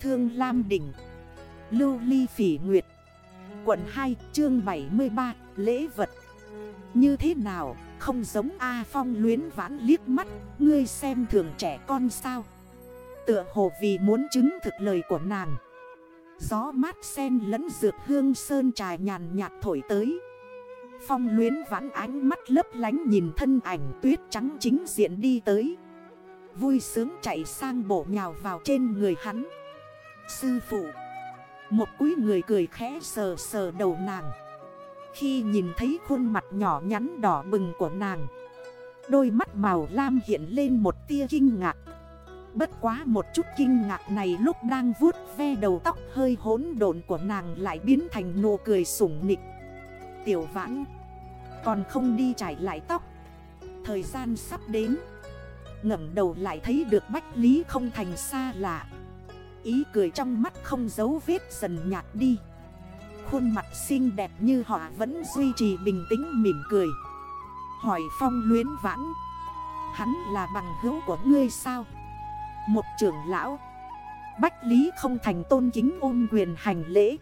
Thương Lam Đỉnh, Lưu Ly Phỉ Nguyệt, Quận 2 chương 73 Lễ vật. Như thế nào, không giống A Phong luyến vãn liếc mắt, Ngươi xem thường trẻ con sao? Tựa hồ vì muốn chứng thực lời của nàng. Gió mát sen lẫn dược hương sơn trà nhàn nhạt thổi tới. Phong luyến vãn ánh mắt lấp lánh nhìn thân ảnh tuyết trắng chính diện đi tới. Vui sướng chạy sang bổ nhào vào trên người hắn. Sư phụ. Một quý người cười khẽ sờ sờ đầu nàng. Khi nhìn thấy khuôn mặt nhỏ nhắn đỏ bừng của nàng, Đôi mắt màu lam hiện lên một tia kinh ngạc. Bất quá một chút kinh ngạc này lúc đang vuốt ve đầu tóc hơi hỗn độn của nàng lại biến thành nụ cười sủng nịch. Tiểu vãn Còn không đi trải lại tóc. Thời gian sắp đến. Ngẩng đầu lại thấy được Bách Lý không thành xa lạ. Ý cười trong mắt không giấu vết dần nhạt đi. Khuôn mặt xinh đẹp như họ vẫn duy trì bình tĩnh mỉm cười. Hỏi phong luyến vãn, Hắn là bằng hữu của ngươi sao? Một trưởng lão, Bách Lý không thành tôn kính ôn quyền hành lễ.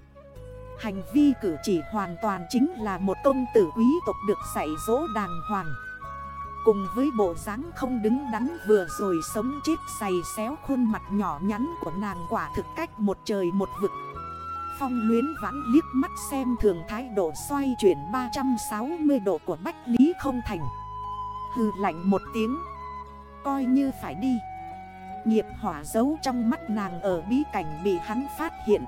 Hành vi cử chỉ hoàn toàn chính là một công tử quý tộc được dạy dỗ đàng hoàng. Cùng với bộ dáng không đứng đắn vừa rồi sống chết dày xéo khuôn mặt nhỏ nhắn của nàng quả thực cách một trời một vực. Phong luyến vãn liếc mắt xem thường thái độ xoay chuyển 360 độ của Bách Lý không thành. Hư lạnh một tiếng. Coi như phải đi. Nghiệp hỏa giấu trong mắt nàng ở bí cảnh bị hắn phát hiện.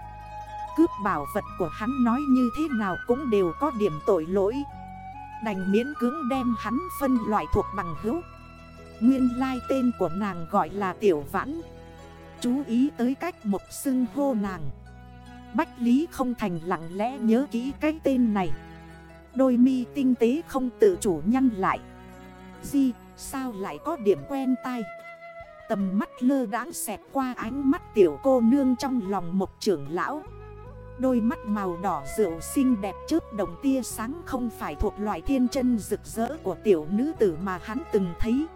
Cướp bảo vật của hắn nói như thế nào cũng đều có điểm tội lỗi. Đành miễn cưỡng đem hắn phân loại thuộc bằng hữu. Nguyên lai tên của nàng gọi là Tiểu Vãn. Chú ý tới cách một xưng hô nàng. Bách Lý không thành lặng lẽ nhớ kỹ cái tên này. Đôi mi tinh tế không tự chủ nhăn lại. Di, sao lại có điểm quen tai? Tầm mắt lơ đãng xẹt qua ánh mắt tiểu cô nương trong lòng một trưởng lão. Đôi mắt màu đỏ rượu xinh đẹp trước đồng tia sáng không phải thuộc loại thiên chân rực rỡ của tiểu nữ tử mà hắn từng thấy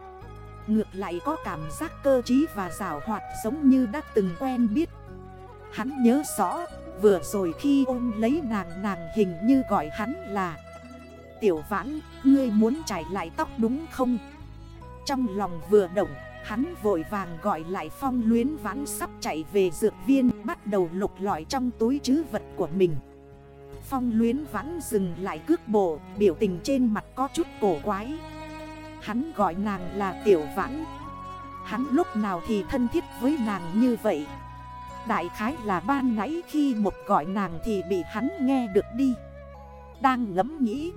Ngược lại có cảm giác cơ trí và rào hoạt giống như đã từng quen biết Hắn nhớ rõ vừa rồi khi ôm lấy nàng nàng hình như gọi hắn là Tiểu vãn, ngươi muốn trải lại tóc đúng không? Trong lòng vừa động Hắn vội vàng gọi lại phong luyến vãn sắp chạy về dược viên, Bắt đầu lục lọi trong túi chứ vật của mình. Phong luyến vãn dừng lại cước bộ, Biểu tình trên mặt có chút cổ quái. Hắn gọi nàng là tiểu vãn. Hắn lúc nào thì thân thiết với nàng như vậy? Đại khái là ban nãy khi một gọi nàng thì bị hắn nghe được đi. Đang ngẫm nghĩ,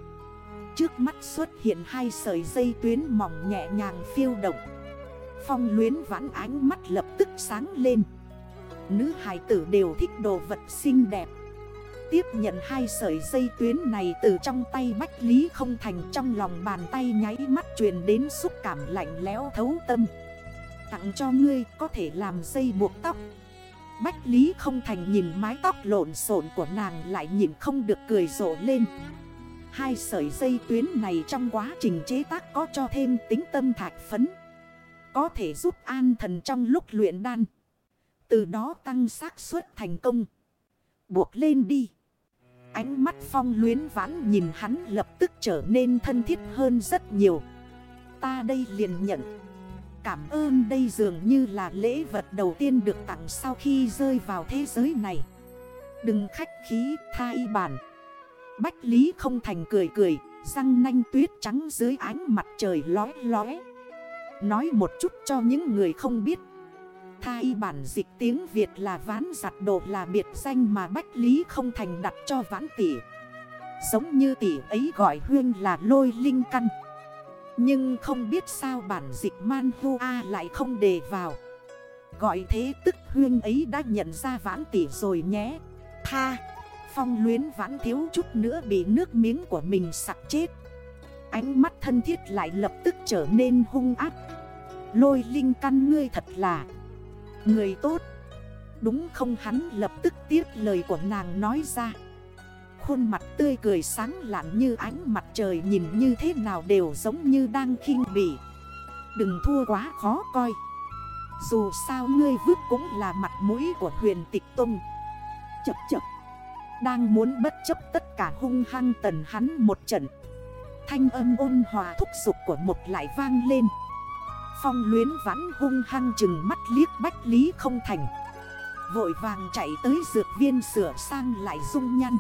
Trước mắt xuất hiện hai sợi dây tuyến mỏng nhẹ nhàng phiêu động. Phong luyến vãn ánh mắt lập tức sáng lên. Nữ hài tử đều thích đồ vật xinh đẹp. Tiếp nhận hai sợi dây tuyến này từ trong tay Bách Lý không thành trong lòng bàn tay nháy mắt truyền đến xúc cảm lạnh lẽo thấu tâm. Tặng cho ngươi có thể làm dây buộc tóc. Bách Lý không thành nhìn mái tóc lộn xộn của nàng lại nhìn không được cười rộ lên. Hai sợi dây tuyến này trong quá trình chế tác có cho thêm tính tâm thạch phấn có thể giúp an thần trong lúc luyện đan. Từ đó tăng xác suất thành công. Buộc lên đi. Ánh mắt phong luyến vãn nhìn hắn lập tức trở nên thân thiết hơn rất nhiều. Ta đây liền nhận. Cảm ơn đây dường như là lễ vật đầu tiên được tặng sau khi rơi vào thế giới này. Đừng khách khí thai bản. Bách Lý không thành cười cười, răng nanh tuyết trắng dưới ánh mặt trời lói lói. Nói một chút cho những người không biết. Thai bản dịch tiếng Việt là ván giặt đồ là biệt danh mà Bách Lý không thành đặt cho ván tỷ. Giống như tỷ ấy gọi huyên là lôi linh căn. Nhưng không biết sao bản dịch man hu a lại không đề vào. Gọi thế tức huyên ấy đã nhận ra vãn tỷ rồi nhé. Tha, Phong luyến vãn thiếu chút nữa bị nước miếng của mình sặc chết. Ánh mắt thân thiết lại lập tức trở nên hung ác. Lôi linh căn ngươi thật là Người tốt. Đúng không hắn lập tức tiếp lời của nàng nói ra. Khuôn mặt tươi cười sáng lạn như ánh mặt trời nhìn như thế nào đều giống như đang khinh bỉ. Đừng thua quá khó coi. Dù sao ngươi vứt cũng là mặt mũi của huyền tịch tung Chập chập. Đang muốn bất chấp tất cả hung hăng tần hắn một trận. Thanh âm ôn hòa thúc dục của một lại vang lên. Phong luyến vãn hung hăng chừng mắt liếc bách lý không thành. Vội vàng chạy tới dược viên sửa sang lại dung nhăn